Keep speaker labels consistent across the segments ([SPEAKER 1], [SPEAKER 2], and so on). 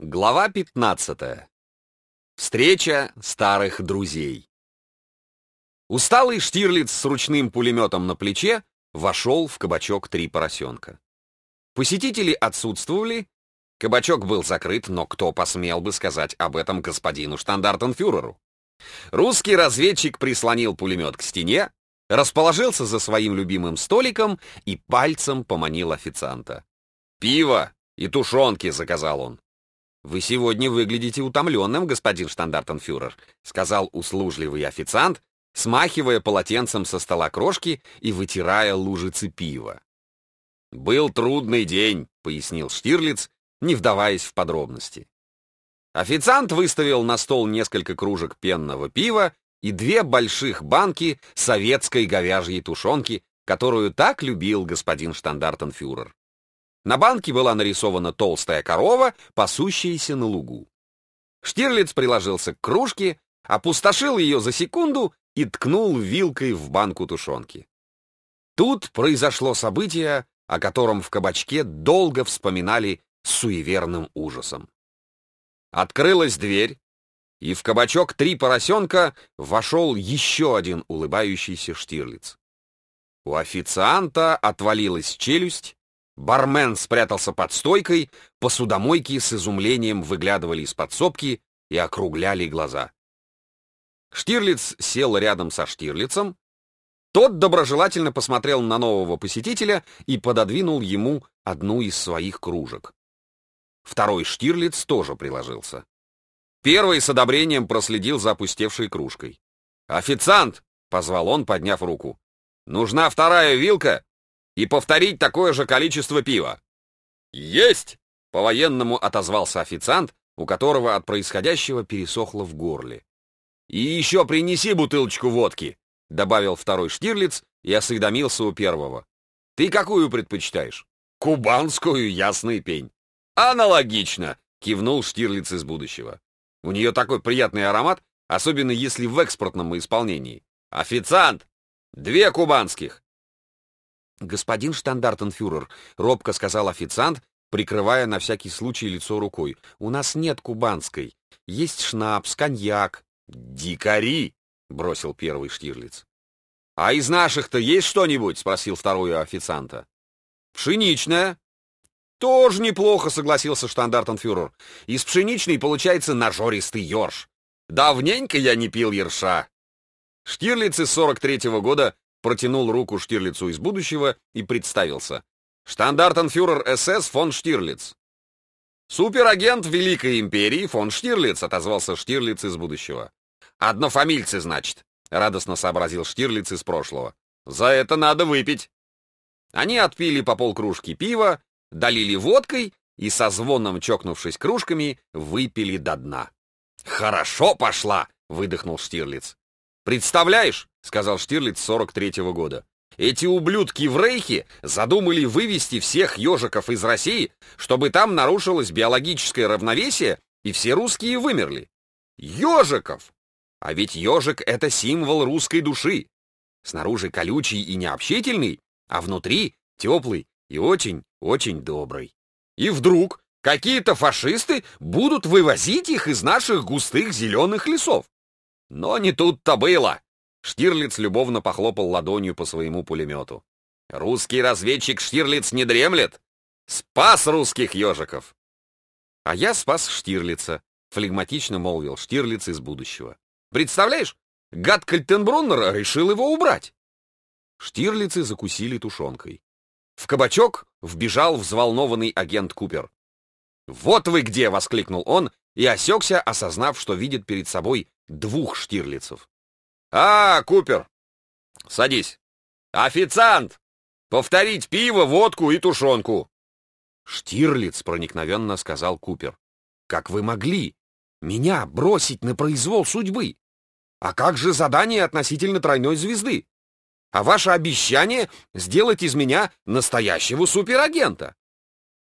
[SPEAKER 1] Глава 15. Встреча старых друзей. Усталый Штирлиц с ручным пулеметом на плече вошел в кабачок «Три поросенка». Посетители отсутствовали, кабачок был закрыт, но кто посмел бы сказать об этом господину штандартенфюреру? Русский разведчик прислонил пулемет к стене, расположился за своим любимым столиком и пальцем поманил официанта. «Пиво и тушенки», — заказал он. «Вы сегодня выглядите утомленным, господин штандартенфюрер», сказал услужливый официант, смахивая полотенцем со стола крошки и вытирая лужицы пива. «Был трудный день», — пояснил Штирлиц, не вдаваясь в подробности. Официант выставил на стол несколько кружек пенного пива и две больших банки советской говяжьей тушенки, которую так любил господин штандартенфюрер. На банке была нарисована толстая корова, пасущаяся на лугу. Штирлиц приложился к кружке, опустошил ее за секунду и ткнул вилкой в банку тушенки. Тут произошло событие, о котором в кабачке долго вспоминали с суеверным ужасом. Открылась дверь, и в кабачок «Три поросенка» вошел еще один улыбающийся Штирлиц. У официанта отвалилась челюсть, Бармен спрятался под стойкой, посудомойки с изумлением выглядывали из подсобки и округляли глаза. Штирлиц сел рядом со Штирлицем. Тот доброжелательно посмотрел на нового посетителя и пододвинул ему одну из своих кружек. Второй Штирлиц тоже приложился. Первый с одобрением проследил за опустевшей кружкой. «Официант!» — позвал он, подняв руку. «Нужна вторая вилка и повторить такое же количество пива. Есть! По-военному отозвался официант, у которого от происходящего пересохло в горле. И еще принеси бутылочку водки, добавил второй Штирлиц и осведомился у первого. Ты какую предпочитаешь? Кубанскую, ясный пень. Аналогично, кивнул Штирлиц из будущего. У нее такой приятный аромат, особенно если в экспортном исполнении. Официант! Две кубанских! «Господин штандартенфюрер», — робко сказал официант, прикрывая на всякий случай лицо рукой, — «у нас нет кубанской. Есть шнапс, коньяк». «Дикари!» — бросил первый Штирлиц. «А из наших-то есть что-нибудь?» — спросил второй официанта. «Пшеничная». «Тоже неплохо», — согласился штандартенфюрер. «Из пшеничной получается нажористый ёрш. Давненько я не пил ерша». Штирлиц из 43-го года протянул руку Штирлицу из будущего и представился. «Штандартенфюрер СС фон Штирлиц». «Суперагент Великой Империи фон Штирлиц», — отозвался Штирлиц из будущего. «Однофамильцы, значит», — радостно сообразил Штирлиц из прошлого. «За это надо выпить». Они отпили по полкружки пива, долили водкой и, со звоном чокнувшись кружками, выпили до дна. «Хорошо пошла!» — выдохнул Штирлиц. «Представляешь, — сказал Штирлиц 43-го года. Эти ублюдки в Рейхе задумали вывести всех ежиков из России, чтобы там нарушилось биологическое равновесие, и все русские вымерли. Ежиков! А ведь ежик — это символ русской души. Снаружи колючий и необщительный, а внутри теплый и очень-очень добрый. И вдруг какие-то фашисты будут вывозить их из наших густых зеленых лесов. Но не тут-то было. Штирлиц любовно похлопал ладонью по своему пулемету. «Русский разведчик Штирлиц не дремлет! Спас русских ежиков!» «А я спас Штирлица», — флегматично молвил Штирлиц из будущего. «Представляешь, гад Кальтенбруннер решил его убрать!» Штирлицы закусили тушенкой. В кабачок вбежал взволнованный агент Купер. «Вот вы где!» — воскликнул он и осекся, осознав, что видит перед собой двух Штирлицев. «А, Купер! Садись! Официант! Повторить пиво, водку и тушенку!» «Штирлиц», — проникновенно сказал Купер. «Как вы могли меня бросить на произвол судьбы? А как же задание относительно тройной звезды? А ваше обещание сделать из меня настоящего суперагента?»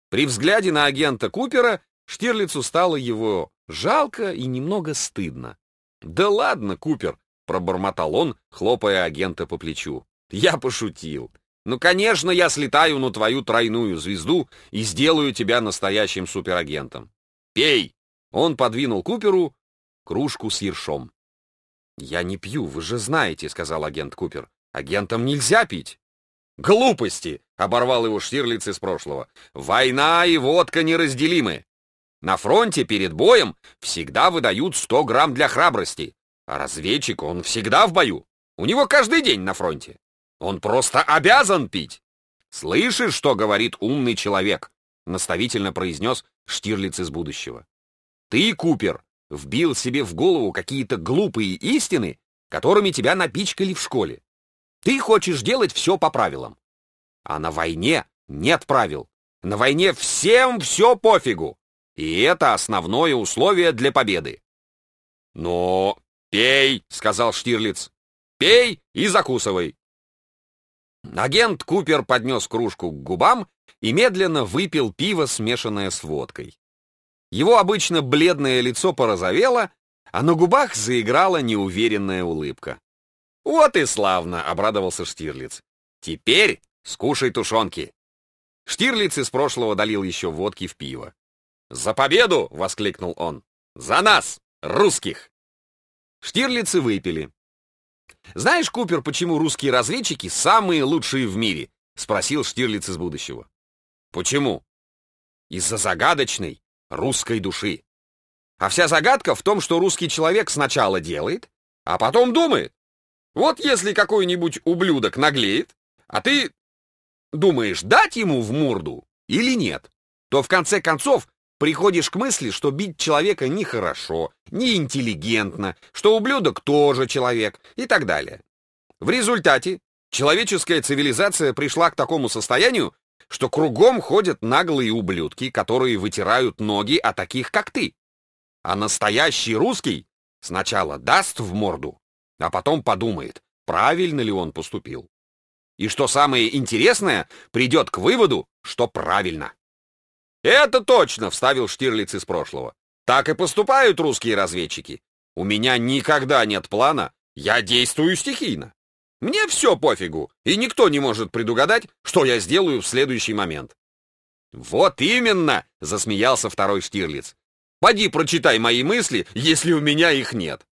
[SPEAKER 1] При взгляде на агента Купера Штирлицу стало его жалко и немного стыдно. «Да ладно, Купер, пробормотал он, хлопая агента по плечу. Я пошутил. Ну, конечно, я слетаю на твою тройную звезду и сделаю тебя настоящим суперагентом. Пей!» Он подвинул Куперу кружку с ершом. «Я не пью, вы же знаете», — сказал агент Купер. «Агентам нельзя пить». «Глупости!» — оборвал его Штирлиц из прошлого. «Война и водка неразделимы. На фронте перед боем всегда выдают 100 грамм для храбрости, а разведчик, он всегда в бою. У него каждый день на фронте. Он просто обязан пить. Слышишь, что говорит умный человек?» — наставительно произнес Штирлиц из будущего. «Ты, Купер, вбил себе в голову какие-то глупые истины, которыми тебя напичкали в школе. Ты хочешь делать все по правилам. А на войне нет правил. На войне всем все пофигу. И это основное условие для победы. «Но пей», — сказал Штирлиц. «Пей и закусывай». Агент Купер поднес кружку к губам и медленно выпил пиво, смешанное с водкой. Его обычно бледное лицо порозовело, а на губах заиграла неуверенная улыбка. «Вот и славно!» — обрадовался Штирлиц. «Теперь скушай тушенки!» Штирлиц из прошлого долил еще водки в пиво. «За победу!» — воскликнул он. «За нас, русских!» Штирлицы выпили. «Знаешь, Купер, почему русские разведчики самые лучшие в мире?» — спросил Штирлиц из будущего. «Почему?» «Из-за загадочной русской души. А вся загадка в том, что русский человек сначала делает, а потом думает. Вот если какой-нибудь ублюдок наглеет, а ты думаешь, дать ему в морду или нет, то в конце концов приходишь к мысли, что бить человека нехорошо, неинтеллигентно, что ублюдок тоже человек и так далее. В результате человеческая цивилизация пришла к такому состоянию, что кругом ходят наглые ублюдки, которые вытирают ноги о таких, как ты. А настоящий русский сначала даст в морду, а потом подумает, правильно ли он поступил. И что самое интересное, придет к выводу, что правильно. «Это точно!» — вставил Штирлиц из прошлого. «Так и поступают русские разведчики. У меня никогда нет плана, я действую стихийно. Мне все пофигу, и никто не может предугадать, что я сделаю в следующий момент». «Вот именно!» — засмеялся второй Штирлиц. «Поди прочитай мои мысли, если у меня их нет»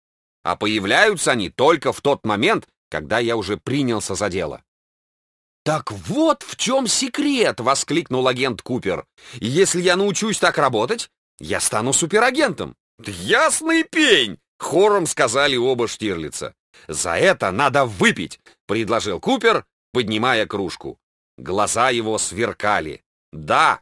[SPEAKER 1] а появляются они только в тот момент, когда я уже принялся за дело. «Так вот в чем секрет!» — воскликнул агент Купер. «Если я научусь так работать, я стану суперагентом». «Ясный пень!» — хором сказали оба Штирлица. «За это надо выпить!» — предложил Купер, поднимая кружку. Глаза его сверкали. «Да,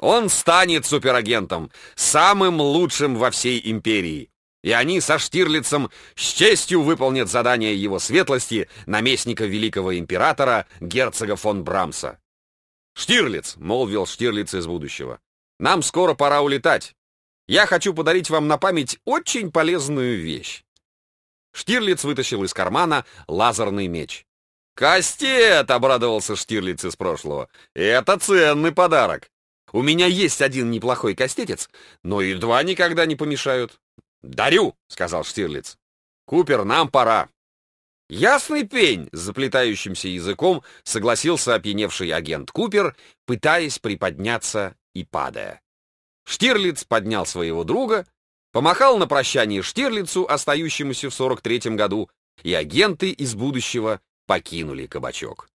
[SPEAKER 1] он станет суперагентом, самым лучшим во всей империи и они со Штирлицем с честью выполнят задание его светлости, наместника великого императора, герцога фон Брамса. «Штирлиц», — молвил Штирлиц из будущего, — «нам скоро пора улетать. Я хочу подарить вам на память очень полезную вещь». Штирлиц вытащил из кармана лазерный меч. «Кастет!» — обрадовался Штирлиц из прошлого. «Это ценный подарок. У меня есть один неплохой кастетец, но и два никогда не помешают. «Дарю!» — сказал Штирлиц. «Купер, нам пора!» «Ясный пень!» — с заплетающимся языком согласился опьяневший агент Купер, пытаясь приподняться и падая. Штирлиц поднял своего друга, помахал на прощание Штирлицу, остающемуся в 43-м году, и агенты из будущего покинули кабачок.